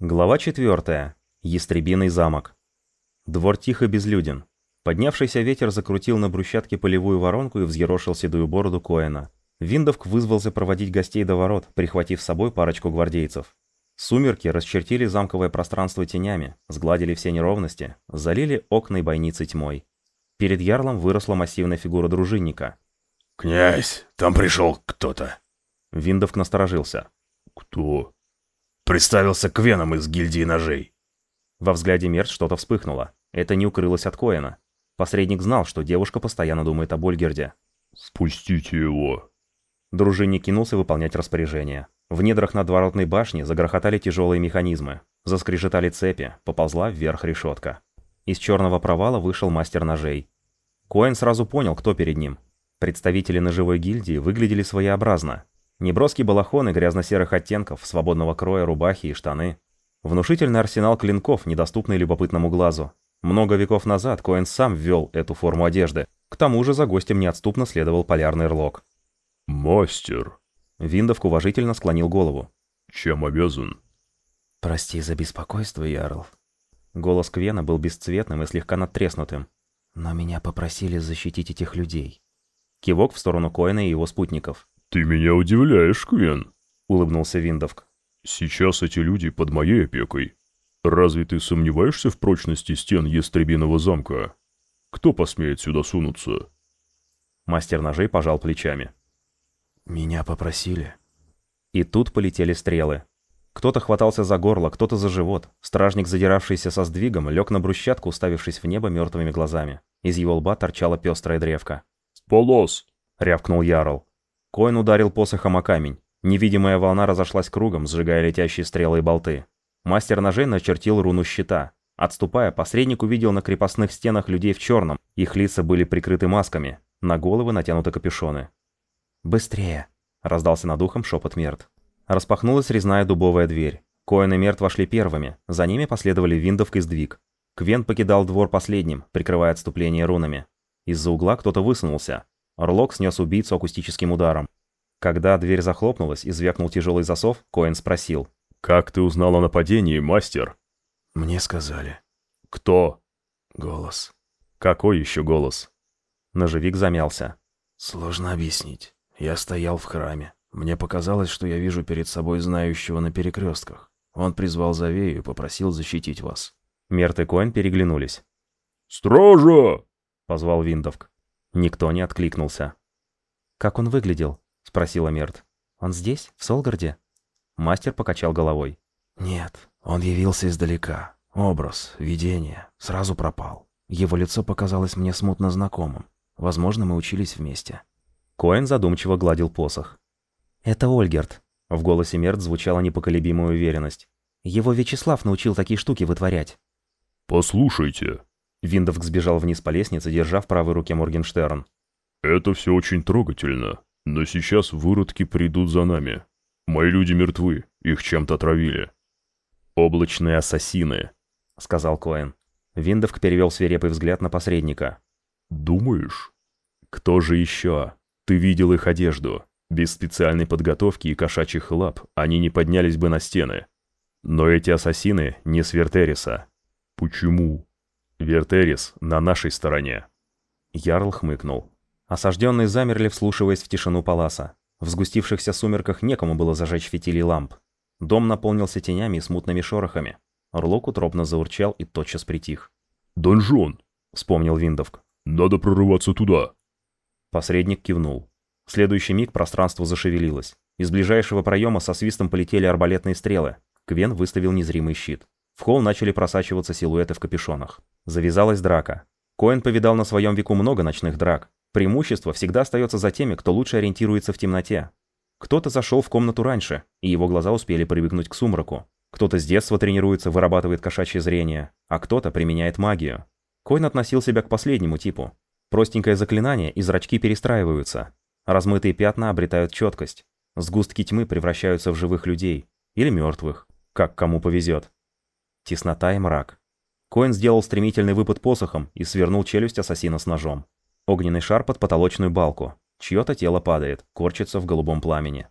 Глава 4. Ястребиный замок. Двор тихо безлюден. Поднявшийся ветер закрутил на брусчатке полевую воронку и взъерошил седую бороду Коэна. Виндовк вызвался проводить гостей до ворот, прихватив с собой парочку гвардейцев. Сумерки расчертили замковое пространство тенями, сгладили все неровности, залили окна и бойницы тьмой. Перед ярлом выросла массивная фигура дружинника. «Князь, там пришел кто-то». Виндовк насторожился. «Кто?» Представился Квеном из гильдии ножей. Во взгляде Мерт что-то вспыхнуло. Это не укрылось от Коэна. Посредник знал, что девушка постоянно думает об Ольгерде. «Спустите его». Дружинник кинулся выполнять распоряжение. В недрах надворотной башни загрохотали тяжелые механизмы. Заскрежетали цепи, поползла вверх решетка. Из черного провала вышел мастер ножей. Коэн сразу понял, кто перед ним. Представители ножевой гильдии выглядели своеобразно. Неброский балахон и грязно-серых оттенков, свободного кроя рубахи и штаны. Внушительный арсенал клинков, недоступный любопытному глазу. Много веков назад Коэн сам ввел эту форму одежды. К тому же за гостем неотступно следовал полярный рлок. «Мастер!» Виндовк уважительно склонил голову. «Чем обязан?» «Прости за беспокойство, Ярл. Голос Квена был бесцветным и слегка надтреснутым. Но меня попросили защитить этих людей». Кивок в сторону Коэна и его спутников. «Ты меня удивляешь, Квен», — улыбнулся Виндовк. «Сейчас эти люди под моей опекой. Разве ты сомневаешься в прочности стен Ястребиного замка? Кто посмеет сюда сунуться?» Мастер ножей пожал плечами. «Меня попросили». И тут полетели стрелы. Кто-то хватался за горло, кто-то за живот. Стражник, задиравшийся со сдвигом, лег на брусчатку, уставившись в небо мертвыми глазами. Из его лба торчала пестрая древка. «Спалос!» — рявкнул Ярл. Коин ударил посохом о камень. Невидимая волна разошлась кругом, сжигая летящие стрелы и болты. Мастер ножей начертил руну щита. Отступая, посредник увидел на крепостных стенах людей в черном. Их лица были прикрыты масками. На головы натянуты капюшоны. «Быстрее!» — раздался над ухом шепот Мерт. Распахнулась резная дубовая дверь. Коэн и Мерт вошли первыми. За ними последовали Виндовк и Сдвиг. Квен покидал двор последним, прикрывая отступление рунами. Из-за угла кто-то высунулся. Орлок снес убийцу акустическим ударом. Когда дверь захлопнулась и звякнул тяжелый засов, Коэн спросил. «Как ты узнал о нападении, мастер?» «Мне сказали». «Кто?» «Голос». «Какой еще голос?» Ножевик замялся. «Сложно объяснить. Я стоял в храме. Мне показалось, что я вижу перед собой знающего на перекрестках. Он призвал Завею и попросил защитить вас». Мерт и Коэн переглянулись. «Стража!» — позвал Виндовк. Никто не откликнулся. «Как он выглядел?» — спросила Мерт. «Он здесь, в Солгарде?» Мастер покачал головой. «Нет, он явился издалека. Образ, видение, сразу пропал. Его лицо показалось мне смутно знакомым. Возможно, мы учились вместе». Коэн задумчиво гладил посох. «Это Ольгерт». В голосе Мерт звучала непоколебимая уверенность. «Его Вячеслав научил такие штуки вытворять». «Послушайте», Виндовк сбежал вниз по лестнице, держа в правой руке Моргенштерн. «Это все очень трогательно, но сейчас выродки придут за нами. Мои люди мертвы, их чем-то отравили». «Облачные ассасины», — сказал Коэн. Виндовк перевел свирепый взгляд на посредника. «Думаешь?» «Кто же еще? Ты видел их одежду. Без специальной подготовки и кошачьих лап они не поднялись бы на стены. Но эти ассасины не с Вертериса». «Почему?» Вертерис на нашей стороне». Ярл хмыкнул. Осажденные замерли, вслушиваясь в тишину паласа. В сгустившихся сумерках некому было зажечь фитили ламп. Дом наполнился тенями и смутными шорохами. Орлок утробно заурчал и тотчас притих. «Донжон!» — вспомнил Виндовк. «Надо прорываться туда!» Посредник кивнул. В следующий миг пространство зашевелилось. Из ближайшего проема со свистом полетели арбалетные стрелы. Квен выставил незримый щит. В холл начали просачиваться силуэты в капюшонах. Завязалась драка. Коэн повидал на своем веку много ночных драк. Преимущество всегда остается за теми, кто лучше ориентируется в темноте. Кто-то зашел в комнату раньше, и его глаза успели привыкнуть к сумраку. Кто-то с детства тренируется, вырабатывает кошачье зрение, а кто-то применяет магию. Коин относил себя к последнему типу. Простенькое заклинание, и зрачки перестраиваются. Размытые пятна обретают четкость. Сгустки тьмы превращаются в живых людей. Или мертвых. Как кому повезет. Теснота и мрак. Коин сделал стремительный выпад посохом и свернул челюсть ассасина с ножом. Огненный шар под потолочную балку. Чье-то тело падает, корчится в голубом пламени.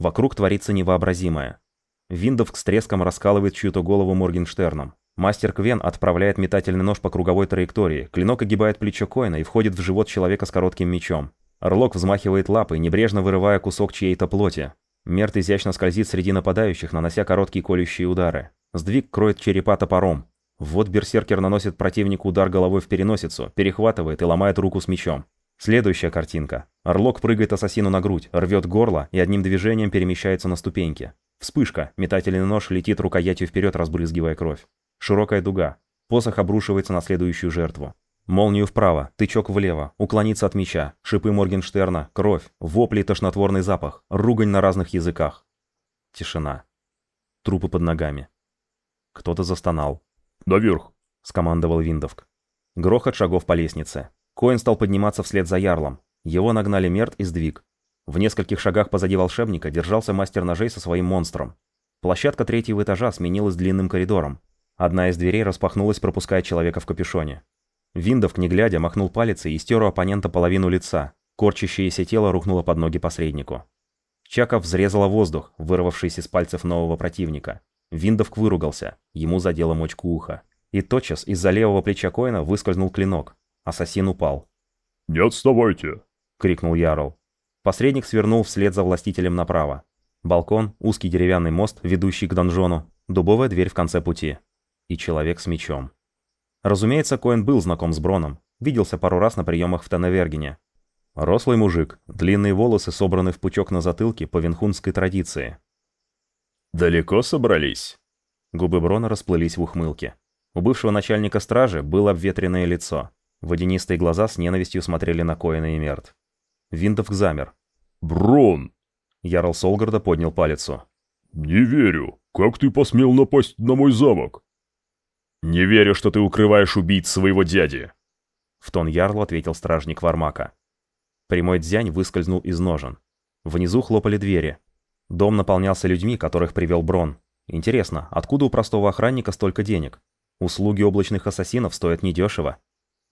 Вокруг творится невообразимое. Виндовк с треском раскалывает чью-то голову Моргенштерном. Мастер Квен отправляет метательный нож по круговой траектории, клинок огибает плечо Коина и входит в живот человека с коротким мечом. Орлок взмахивает лапой, небрежно вырывая кусок чьей-то плоти. Мерт изящно скользит среди нападающих, нанося короткие колющие удары. Сдвиг кроет черепа топором. Вот берсеркер наносит противнику удар головой в переносицу, перехватывает и ломает руку с мечом. Следующая картинка. Орлок прыгает ассасину на грудь, рвет горло и одним движением перемещается на ступеньки. Вспышка. Метательный нож летит рукоятью вперед, разбрызгивая кровь. Широкая дуга. Посох обрушивается на следующую жертву. Молнию вправо, тычок влево, уклониться от меча, шипы Моргенштерна, кровь, вопли тошнотворный запах, ругань на разных языках. Тишина. Трупы под ногами. Кто-то застонал. «Наверх!» — скомандовал Виндовк. Грохот шагов по лестнице. Коин стал подниматься вслед за ярлом. Его нагнали Мерт и сдвиг. В нескольких шагах позади волшебника держался мастер ножей со своим монстром. Площадка третьего этажа сменилась длинным коридором. Одна из дверей распахнулась, пропуская человека в капюшоне. Виндовк, не глядя, махнул палец и стер у оппонента половину лица. Корчащееся тело рухнуло под ноги посреднику. Чаков взрезала воздух, вырвавшийся из пальцев нового противника. Виндовк выругался, ему задело мочку уха. И тотчас из-за левого плеча Коина выскользнул клинок. Ассасин упал. «Не отставайте!» — крикнул Ярл. Посредник свернул вслед за властителем направо. Балкон, узкий деревянный мост, ведущий к донжону, дубовая дверь в конце пути и человек с мечом. Разумеется, Коэн был знаком с Броном, виделся пару раз на приемах в Теневергене. Рослый мужик, длинные волосы собраны в пучок на затылке по венхунской традиции. «Далеко собрались?» Губы Брона расплылись в ухмылке. У бывшего начальника стражи было обветренное лицо. Водянистые глаза с ненавистью смотрели на Коэна и Мерт. Виндов замер. «Брон!» Ярл Солгарда поднял палицу. «Не верю. Как ты посмел напасть на мой замок?» «Не верю, что ты укрываешь убийц своего дяди!» В тон Ярлу ответил стражник Вармака. Прямой дзянь выскользнул из ножен. Внизу хлопали двери. Дом наполнялся людьми, которых привел Брон. Интересно, откуда у простого охранника столько денег? Услуги облачных ассасинов стоят недешево.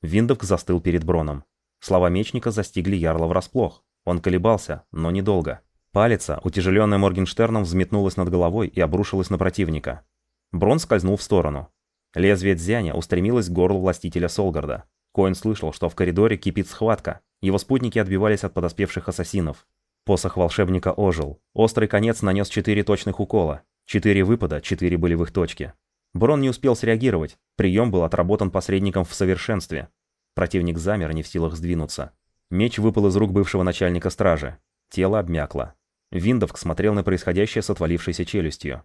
Виндовк застыл перед Броном. Слова мечника застигли Ярла врасплох. Он колебался, но недолго. Палица, утяжеленная Моргенштерном, взметнулась над головой и обрушилась на противника. Брон скользнул в сторону. Лезвие Дзяня устремилось к горлу властителя Солгарда. Коин слышал, что в коридоре кипит схватка. Его спутники отбивались от подоспевших ассасинов. Посох волшебника ожил. Острый конец нанес четыре точных укола. Четыре выпада, четыре болевых точки. Брон не успел среагировать. Прием был отработан посредником в совершенстве. Противник замер, не в силах сдвинуться. Меч выпал из рук бывшего начальника стражи. Тело обмякло. Виндовк смотрел на происходящее с отвалившейся челюстью.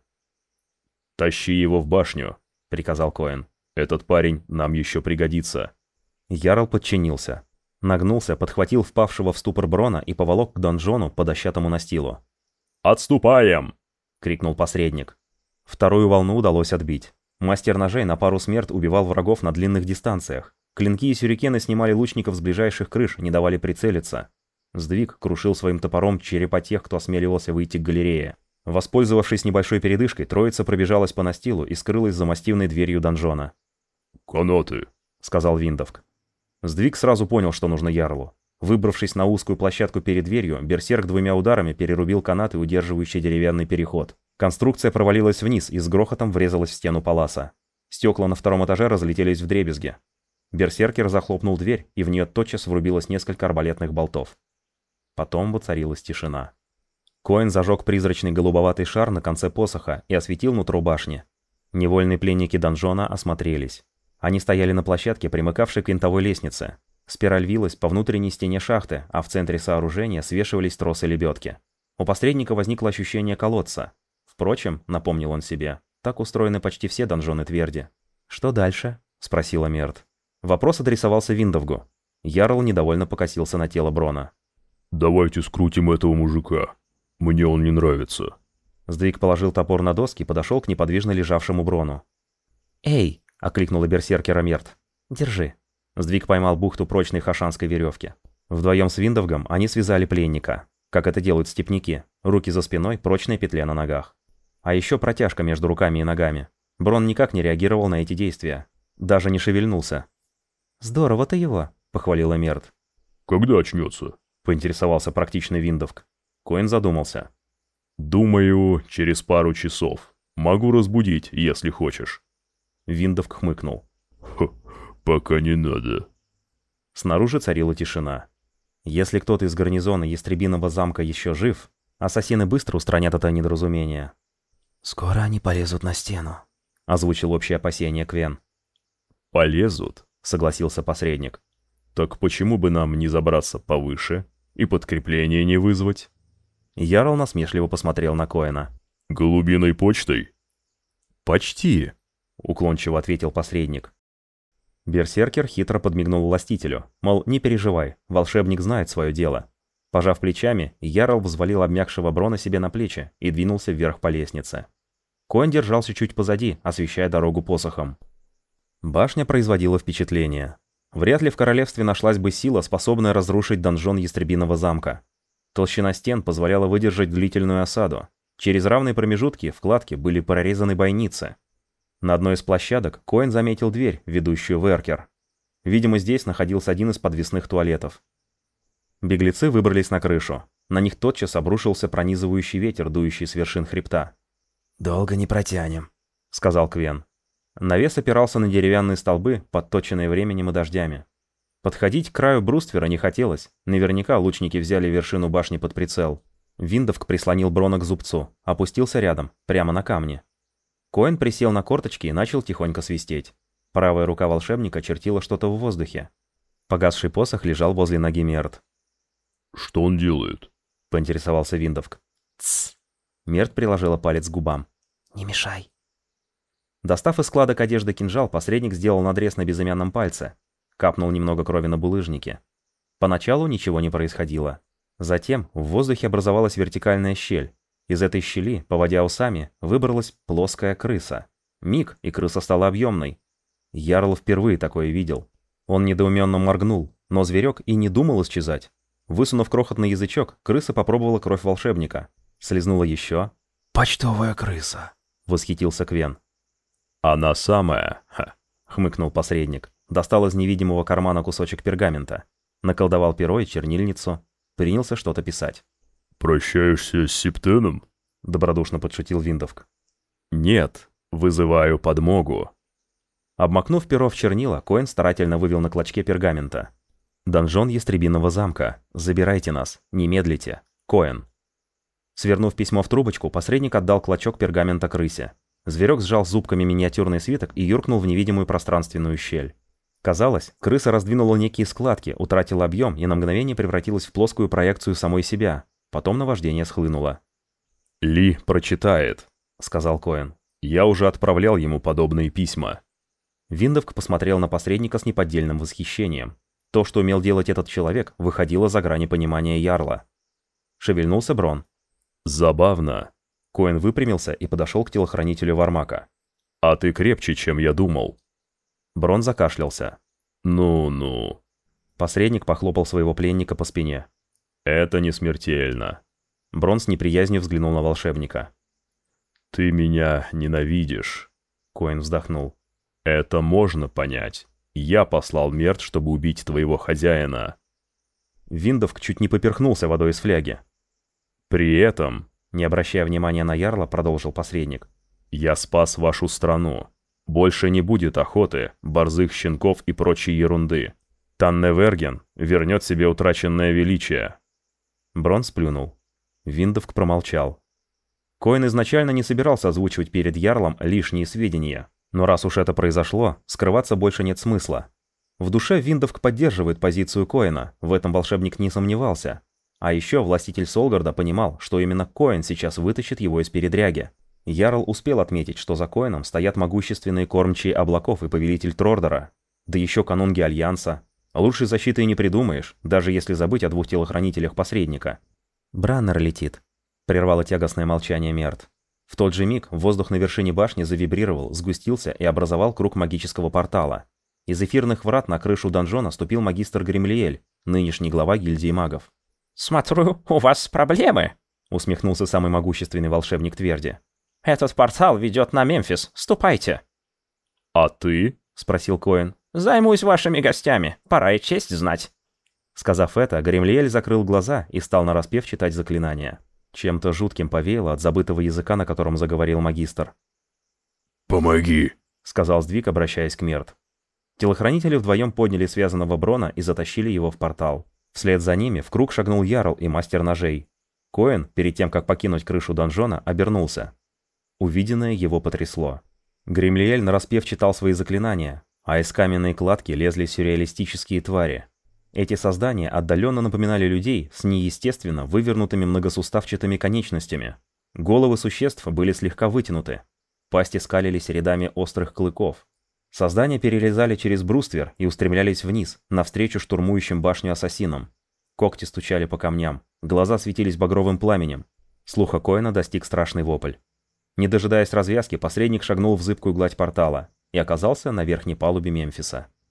«Тащи его в башню», приказал Коэн. «Этот парень нам еще пригодится». Ярл подчинился. Нагнулся, подхватил впавшего в ступор Брона и поволок к донжону по дощатому настилу. «Отступаем!» — крикнул посредник. Вторую волну удалось отбить. Мастер ножей на пару смерт убивал врагов на длинных дистанциях. Клинки и сюрикены снимали лучников с ближайших крыш, не давали прицелиться. Сдвиг крушил своим топором черепа тех, кто осмеливался выйти к галерее. Воспользовавшись небольшой передышкой, троица пробежалась по настилу и скрылась за массивной дверью донжона. «Канаты», — сказал Виндовк. Сдвиг сразу понял, что нужно Ярлу. Выбравшись на узкую площадку перед дверью, Берсерк двумя ударами перерубил канаты, удерживающие деревянный переход. Конструкция провалилась вниз и с грохотом врезалась в стену паласа. Стекла на втором этаже разлетелись в дребезги. Берсеркер захлопнул дверь, и в нее тотчас врубилось несколько арбалетных болтов. Потом воцарилась тишина. Коин зажег призрачный голубоватый шар на конце посоха и осветил нутро башни. Невольные пленники донжона осмотрелись. Они стояли на площадке, примыкавшей к винтовой лестнице. Спираль вилась по внутренней стене шахты, а в центре сооружения свешивались тросы лебедки. У посредника возникло ощущение колодца. Впрочем, напомнил он себе, так устроены почти все донжоны Тверди. «Что дальше?» – спросила Мерт. Вопрос адресовался Виндовгу. Ярл недовольно покосился на тело Брона. «Давайте скрутим этого мужика», мне он не нравится». Сдвиг положил топор на доски и подошел к неподвижно лежавшему Брону. «Эй!» — окликнула берсеркера Мерт. «Держи». Сдвиг поймал бухту прочной хашанской веревки. Вдвоем с Виндовгом они связали пленника, как это делают степняки. Руки за спиной, прочная петля на ногах. А еще протяжка между руками и ногами. Брон никак не реагировал на эти действия. Даже не шевельнулся. «Здорово ты его», — похвалила Мерт. «Когда очнется?» — поинтересовался практичный Виндовг. Коин задумался. «Думаю, через пару часов. Могу разбудить, если хочешь». Виндовк хмыкнул. «Хо, пока не надо». Снаружи царила тишина. Если кто-то из гарнизона Ястребиного замка еще жив, ассасины быстро устранят это недоразумение. «Скоро они полезут на стену», — озвучил общее опасение Квен. «Полезут», — согласился посредник. «Так почему бы нам не забраться повыше и подкрепление не вызвать?» Ярл насмешливо посмотрел на Коэна. «Голубиной почтой?» «Почти», — уклончиво ответил посредник. Берсеркер хитро подмигнул властителю, мол, не переживай, волшебник знает свое дело. Пожав плечами, Ярл взвалил обмякшего Брона себе на плечи и двинулся вверх по лестнице. Конь держался чуть позади, освещая дорогу посохом. Башня производила впечатление. Вряд ли в королевстве нашлась бы сила, способная разрушить донжон Ястребиного замка. Толщина стен позволяла выдержать длительную осаду. Через равные промежутки вкладки были прорезаны бойницы, на одной из площадок Коэн заметил дверь, ведущую в Эркер. Видимо, здесь находился один из подвесных туалетов. Беглецы выбрались на крышу. На них тотчас обрушился пронизывающий ветер, дующий с вершин хребта. «Долго не протянем», — сказал Квен. Навес опирался на деревянные столбы, подточенные временем и дождями. Подходить к краю бруствера не хотелось. Наверняка лучники взяли вершину башни под прицел. Виндовк прислонил Брона к зубцу, опустился рядом, прямо на камне. Коэн присел на корточки и начал тихонько свистеть. Правая рука волшебника чертила что-то в воздухе. Погасший посох лежал возле ноги Мерт. «Что он делает?» — поинтересовался Виндовк. «Тссс!» Мерт приложила палец к губам. «Не мешай!» Достав из складок одежды кинжал, посредник сделал надрез на безымянном пальце. Капнул немного крови на булыжнике. Поначалу ничего не происходило. Затем в воздухе образовалась вертикальная щель, из этой щели, поводя усами, выбралась плоская крыса. Миг, и крыса стала объемной. Ярл впервые такое видел. Он недоуменно моргнул, но зверек и не думал исчезать. Высунув крохотный язычок, крыса попробовала кровь волшебника. Слизнула еще. «Почтовая крыса», — восхитился Квен. «Она самая», Ха, — хмыкнул посредник. Достал из невидимого кармана кусочек пергамента. Наколдовал перо и чернильницу. Принялся что-то писать. «Прощаешься с Септеном?» — добродушно подшутил Виндовк. «Нет, вызываю подмогу». Обмакнув перо в чернила, Коэн старательно вывел на клочке пергамента. «Донжон Ястребиного замка. Забирайте нас. Не медлите. Коэн». Свернув письмо в трубочку, посредник отдал клочок пергамента крысе. Зверек сжал зубками миниатюрный свиток и юркнул в невидимую пространственную щель. Казалось, крыса раздвинула некие складки, утратила объем и на мгновение превратилась в плоскую проекцию самой себя, Потом наваждение схлынуло. «Ли прочитает», — сказал Коэн. «Я уже отправлял ему подобные письма». Виндовк посмотрел на посредника с неподдельным восхищением. То, что умел делать этот человек, выходило за грани понимания Ярла. Шевельнулся Брон. «Забавно». Коэн выпрямился и подошел к телохранителю Вармака. «А ты крепче, чем я думал». Брон закашлялся. «Ну-ну». Посредник похлопал своего пленника по спине. «Это не смертельно». Брон с неприязнью взглянул на волшебника. «Ты меня ненавидишь», — Коин вздохнул. «Это можно понять. Я послал Мерт, чтобы убить твоего хозяина». Виндовк чуть не поперхнулся водой из фляги. «При этом», — не обращая внимания на Ярла, продолжил посредник, «я спас вашу страну. Больше не будет охоты, борзых щенков и прочей ерунды. Танневерген вернет себе утраченное величие. Брон сплюнул. Виндовк промолчал. Коин изначально не собирался озвучивать перед Ярлом лишние сведения, но раз уж это произошло, скрываться больше нет смысла. В душе Виндовк поддерживает позицию Коина, в этом волшебник не сомневался. А еще властитель Солгарда понимал, что именно Коин сейчас вытащит его из передряги. Ярл успел отметить, что за Коином стоят могущественные кормчие облаков и повелитель Трордера, да еще канунги Альянса, Лучшей защиты и не придумаешь, даже если забыть о двух телохранителях посредника. «Браннер летит», — прервало тягостное молчание Мерт. В тот же миг воздух на вершине башни завибрировал, сгустился и образовал круг магического портала. Из эфирных врат на крышу донжона ступил магистр Гремлиэль, нынешний глава гильдии магов. «Смотрю, у вас проблемы», — усмехнулся самый могущественный волшебник Тверди. «Этот портал ведет на Мемфис. Ступайте». «А ты?» — спросил Коэн. «Займусь вашими гостями. Пора и честь знать». Сказав это, Гремлиэль закрыл глаза и стал нараспев читать заклинания. Чем-то жутким повеяло от забытого языка, на котором заговорил магистр. «Помоги!» — сказал Сдвиг, обращаясь к Мерт. Телохранители вдвоем подняли связанного Брона и затащили его в портал. Вслед за ними в круг шагнул Ярл и мастер ножей. Коэн, перед тем, как покинуть крышу донжона, обернулся. Увиденное его потрясло. Гремлиэль нараспев читал свои заклинания, а из каменной кладки лезли сюрреалистические твари. Эти создания отдаленно напоминали людей с неестественно вывернутыми многосуставчатыми конечностями. Головы существ были слегка вытянуты. Пасти скалились рядами острых клыков. Создания перелезали через бруствер и устремлялись вниз, навстречу штурмующим башню ассасинам. Когти стучали по камням, глаза светились багровым пламенем. Слуха Коэна достиг страшный вопль. Не дожидаясь развязки, посредник шагнул в зыбкую гладь портала и оказался на верхней палубе Мемфиса.